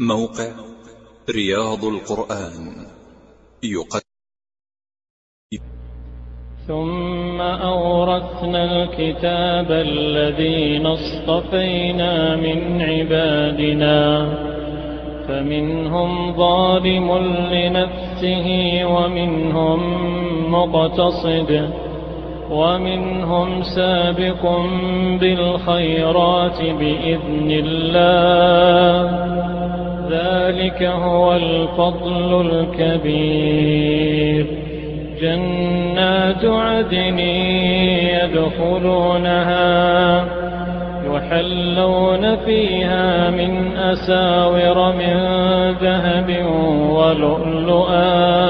موقع رياض القرآن. يقدم. ثم أورثنا الكتاب الذين اصطفينا من عبادنا فمنهم ظالم لنفسه ومنهم مقتصد. ومنهم سابق بالخيرات بإذن الله. ذلك هو الفضل الكبير. جنات عدن يدخلونها يحلون فيها من أساور من ذهب ولؤلؤا.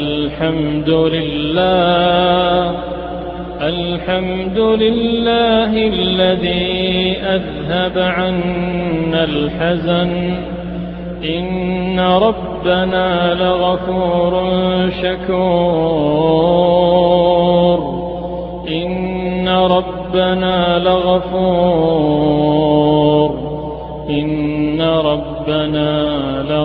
الحمد لله الحمد لله الذي أذهب عنا الحزن. إن ربنا لغفور شكور. إن ربنا لغفور. إن ربنا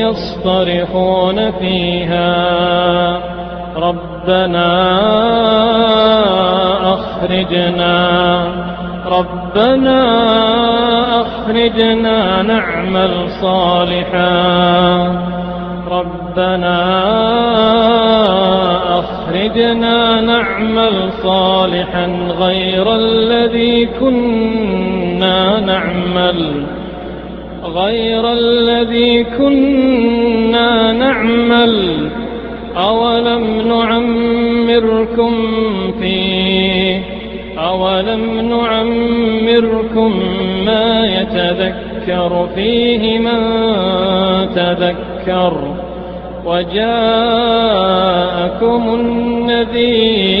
يصطرخون فيها. ربنا أخرجنا ربنا أخرجنا نعمل صالحا. ربنا أخرجنا نعمل صالحا غير الذي كنا نعمل. غير الذي كنا نعمل أولم نعمركم فيه؟ أولم نعمركم ما يتذكر فيه من تذكر؟ وجاءكم النذير.